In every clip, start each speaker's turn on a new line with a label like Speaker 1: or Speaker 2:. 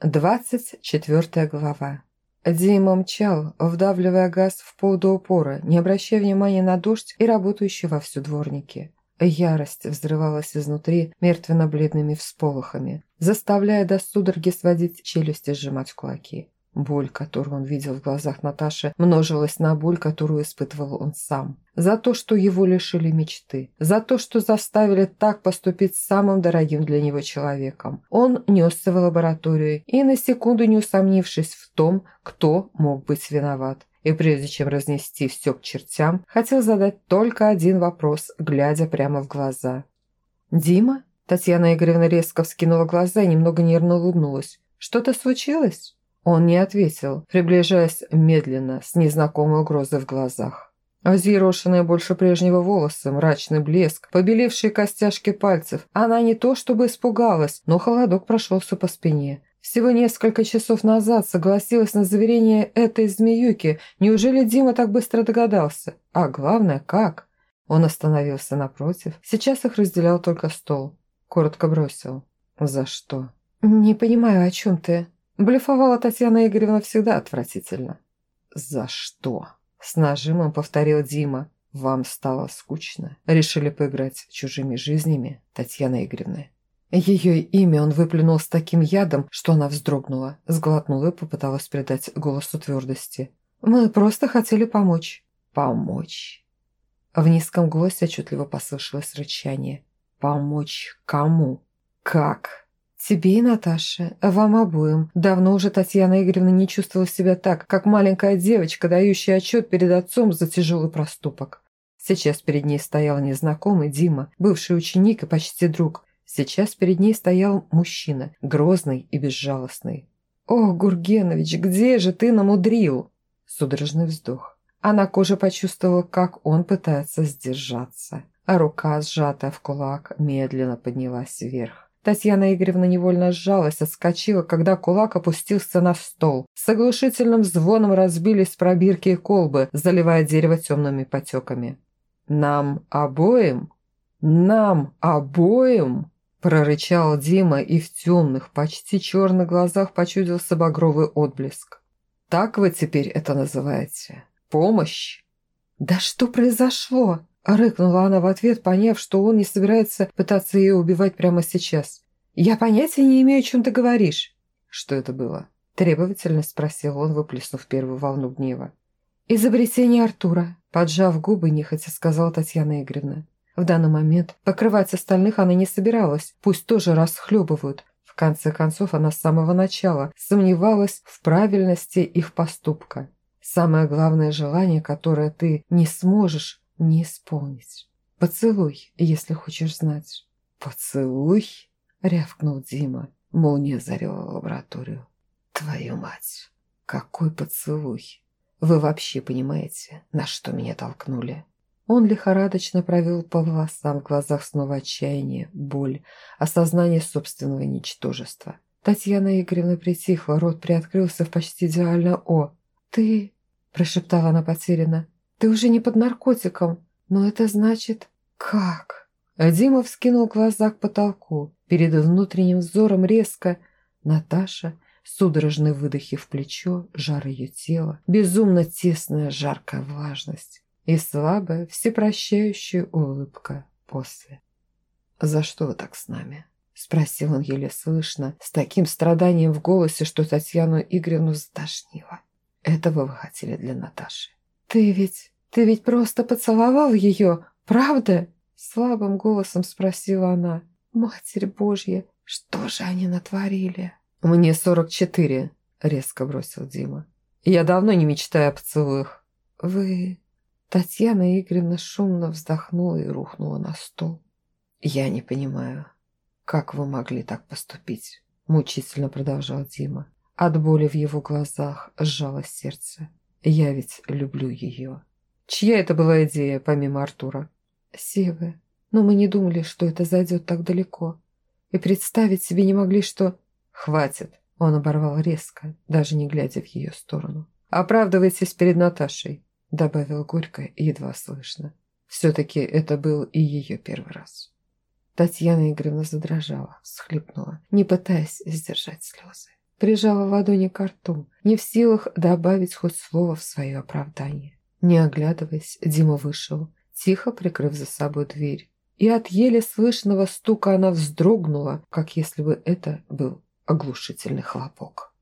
Speaker 1: Двадцать четвертая глава. Дима мчал, вдавливая газ в пол до упора, не обращая внимания на дождь и работающие вовсю дворники. Ярость взрывалась изнутри мертвенно-бледными всполохами, заставляя до судороги сводить челюсти сжимать кулаки. Боль, которую он видел в глазах Наташи, множилась на боль, которую испытывал он сам. За то, что его лишили мечты. За то, что заставили так поступить с самым дорогим для него человеком. Он несся в лабораторию и, на секунду не усомнившись в том, кто мог быть виноват. И прежде чем разнести все к чертям, хотел задать только один вопрос, глядя прямо в глаза. «Дима?» Татьяна Игоревна резко вскинула глаза и немного нервно улыбнулась. «Что-то случилось?» Он не ответил, приближаясь медленно, с незнакомой угрозой в глазах. Взъерошенные больше прежнего волосы, мрачный блеск, побелевшие костяшки пальцев. Она не то чтобы испугалась, но холодок прошелся по спине. Всего несколько часов назад согласилась на заверение этой змеюки. Неужели Дима так быстро догадался? А главное, как? Он остановился напротив. Сейчас их разделял только стол. Коротко бросил. «За что?» «Не понимаю, о чем ты?» Блефовала Татьяна Игоревна всегда отвратительно. «За что?» – с нажимом повторил Дима. «Вам стало скучно? Решили поиграть чужими жизнями, Татьяна Игоревна?» Ее имя он выплюнул с таким ядом, что она вздрогнула, сглотнула и попыталась придать голосу твердости. «Мы просто хотели помочь». «Помочь?» В низком голосе отчетливо послышалось рычание. «Помочь кому? Как?» «Тебе и Наташе, вам обоим. Давно уже Татьяна Игоревна не чувствовала себя так, как маленькая девочка, дающая отчет перед отцом за тяжелый проступок. Сейчас перед ней стоял незнакомый Дима, бывший ученик и почти друг. Сейчас перед ней стоял мужчина, грозный и безжалостный. «Ох, Гургенович, где же ты намудрил?» Судорожный вздох. Она кожа почувствовала, как он пытается сдержаться, а рука, сжатая в кулак, медленно поднялась вверх. Татьяна Игоревна невольно сжалась, отскочила, когда кулак опустился на стол. С оглушительным звоном разбились пробирки и колбы, заливая дерево темными потеками. «Нам обоим? Нам обоим?» Прорычал Дима, и в темных, почти черных глазах почудился багровый отблеск. «Так вы теперь это называете? Помощь?» «Да что произошло?» Рыкнула она в ответ, поняв, что он не собирается пытаться ее убивать прямо сейчас. «Я понятия не имею, о чем ты говоришь». «Что это было?» Требовательно спросил он, выплеснув первую волну гнева. «Изобретение Артура», поджав губы, нехотя сказала Татьяна Игоревна. В данный момент покрывать остальных она не собиралась, пусть тоже расхлебывают. В конце концов, она с самого начала сомневалась в правильности их поступка. Самое главное желание, которое ты не сможешь не исполнить. Поцелуй, если хочешь знать». «Поцелуй?» – рявкнул Дима. Молния зарила лабораторию. «Твою мать! Какой поцелуй! Вы вообще понимаете, на что меня толкнули?» Он лихорадочно провел по волосам, в глазах снова отчаяние, боль, осознание собственного ничтожества. Татьяна Игоревна притихла, рот приоткрылся в почти идеально «О». «Ты...» – прошептала она потерянно. Ты уже не под наркотиком, но это значит... Как? Дима вскинул глаза к потолку. Перед внутренним взором резко Наташа, судорожные выдохи в плечо, жар ее тела, безумно тесная жаркая влажность и слабая, всепрощающая улыбка после. «За что вы так с нами?» – спросил он еле слышно, с таким страданием в голосе, что Татьяну Игоревну затошнило. «Этого вы хотели для Наташи?» «Ты ведь... ты ведь просто поцеловал ее, правда?» Слабым голосом спросила она. «Матерь Божья, что же они натворили?» «Мне сорок четыре», — резко бросил Дима. «Я давно не мечтаю о поцелуях». «Вы...» Татьяна Игоревна шумно вздохнула и рухнула на стол. «Я не понимаю, как вы могли так поступить?» Мучительно продолжал Дима. От боли в его глазах сжалось сердце. Я ведь люблю ее. Чья это была идея, помимо Артура? Севы. Но мы не думали, что это зайдет так далеко. И представить себе не могли, что... Хватит. Он оборвал резко, даже не глядя в ее сторону. «Оправдывайтесь перед Наташей», — добавил горько едва слышно. Все-таки это был и ее первый раз. Татьяна Игоревна задрожала, всхлипнула, не пытаясь сдержать слезы. Прижала ладони к рту, не в силах добавить хоть слово в свое оправдание. Не оглядываясь, Дима вышел, тихо прикрыв за собой дверь. И от еле слышного стука она вздрогнула, как если бы это был оглушительный хлопок.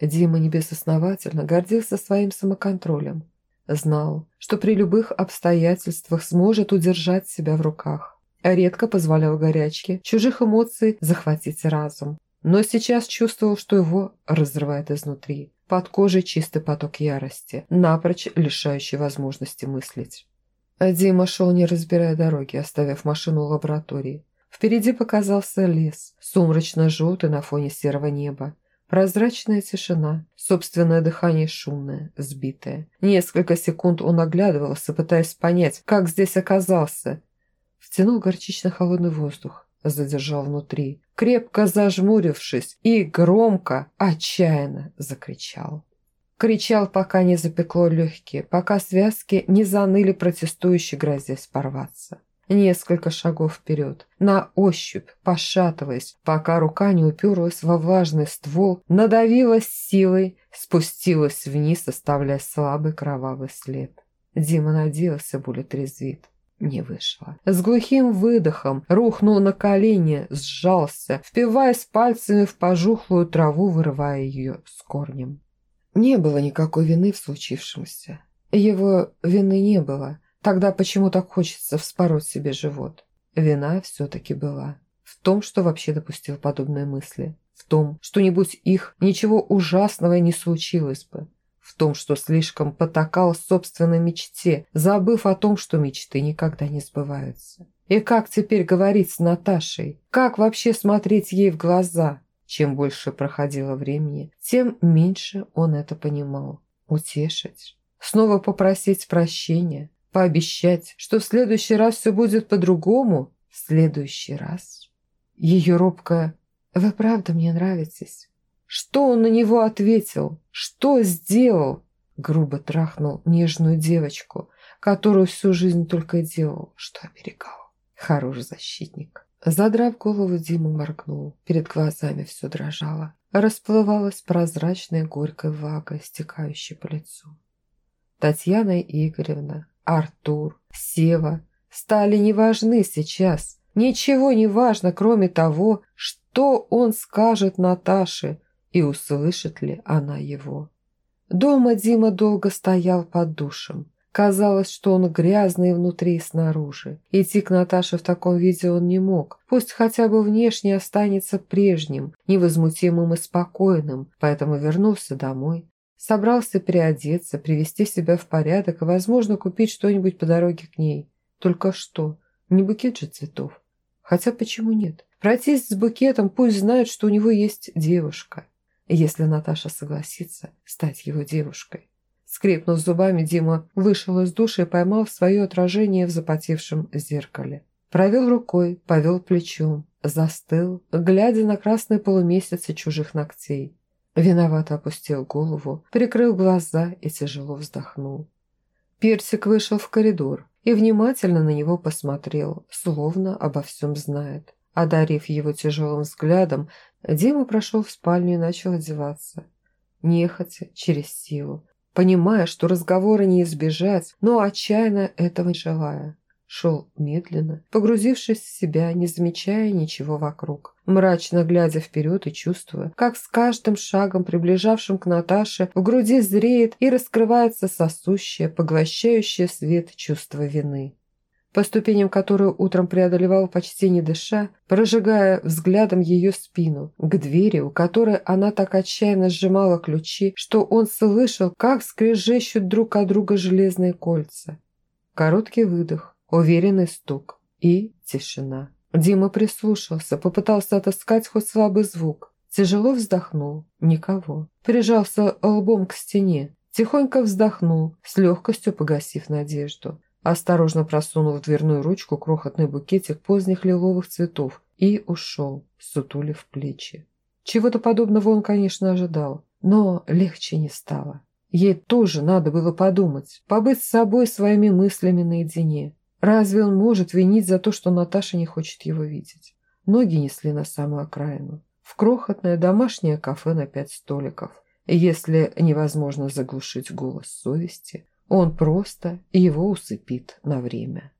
Speaker 1: Дима небезосновательно гордился своим самоконтролем. Знал, что при любых обстоятельствах сможет удержать себя в руках. Редко позволял горячке чужих эмоций захватить разум. Но сейчас чувствовал, что его разрывает изнутри. Под кожей чистый поток ярости, напрочь лишающий возможности мыслить. Дима шел, не разбирая дороги, оставив машину в лаборатории. Впереди показался лес, сумрачно-желтый на фоне серого неба. Прозрачная тишина, собственное дыхание шумное, сбитое. Несколько секунд он оглядывался, пытаясь понять, как здесь оказался. Втянул горчично-холодный воздух, задержал внутри, крепко зажмурившись и громко, отчаянно закричал. Кричал, пока не запекло легкие, пока связки не заныли протестующие, грозясь порваться. Несколько шагов вперед, на ощупь, пошатываясь, пока рука не уперлась во влажный ствол, надавилась силой, спустилась вниз, оставляя слабый кровавый след. Дима надеялся, более трезвит. Не вышло. С глухим выдохом рухнул на колени, сжался, впиваясь пальцами в пожухлую траву, вырывая ее с корнем. Не было никакой вины в случившемся. Его вины не было. Тогда почему так хочется вспороть себе живот? Вина все-таки была. В том, что вообще допустил подобные мысли. В том, что-нибудь их ничего ужасного не случилось бы. В том, что слишком потакал собственной мечте, забыв о том, что мечты никогда не сбываются. И как теперь говорить с Наташей? Как вообще смотреть ей в глаза? Чем больше проходило времени, тем меньше он это понимал. Утешить? Снова попросить прощения? Пообещать, что в следующий раз все будет по-другому? В следующий раз? Ее робкая «Вы правда мне нравитесь?» Что он на него ответил? Что сделал? Грубо трахнул нежную девочку, которую всю жизнь только делал, что оберегал. Хороший защитник. Задрав голову, Дима моргнул. Перед глазами все дрожало. Расплывалась прозрачная горькая влага, стекающая по лицу. Татьяна Игоревна Артур, Сева стали неважны сейчас. Ничего не важно, кроме того, что он скажет Наташе и услышит ли она его. Дома Дима долго стоял под душем. Казалось, что он грязный внутри и снаружи. Идти к Наташе в таком виде он не мог. Пусть хотя бы внешне останется прежним, невозмутимым и спокойным, поэтому вернулся домой, Собрался переодеться, привести себя в порядок и, возможно, купить что-нибудь по дороге к ней. Только что? Не букет же цветов. Хотя почему нет? Пройтись с букетом, пусть знает, что у него есть девушка. Если Наташа согласится стать его девушкой. Скрипнув зубами, Дима вышел из души и поймал свое отражение в запотевшем зеркале. Провел рукой, повел плечом, застыл, глядя на красные полумесяцы чужих ногтей. Виновато опустил голову, прикрыл глаза и тяжело вздохнул. Персик вышел в коридор и внимательно на него посмотрел, словно обо всем знает. Одарив его тяжелым взглядом, Дима прошел в спальню и начал одеваться. Нехотя, через силу, понимая, что разговора не избежать, но отчаянно этого не желая шел медленно, погрузившись в себя, не замечая ничего вокруг, мрачно глядя вперед и чувствуя, как с каждым шагом, приближавшим к Наташе, в груди зреет и раскрывается сосущее, поглощающее свет чувство вины. По ступеням, которую утром преодолевал почти не дыша, прожигая взглядом ее спину, к двери, у которой она так отчаянно сжимала ключи, что он слышал, как скрежещут друг от друга железные кольца. Короткий выдох, уверенный стук и тишина. Дима прислушался, попытался отыскать хоть слабый звук. Тяжело вздохнул. Никого. Прижался лбом к стене. Тихонько вздохнул, с легкостью погасив надежду. Осторожно просунул в дверную ручку крохотный букетик поздних лиловых цветов и ушел, сутулив плечи. Чего-то подобного он, конечно, ожидал, но легче не стало. Ей тоже надо было подумать, побыть с собой своими мыслями наедине. Разве он может винить за то, что Наташа не хочет его видеть? Ноги несли на самую окраину. в крохотное домашнее кафе на пять столиков. Если невозможно заглушить голос совести, он просто его усыпит на время.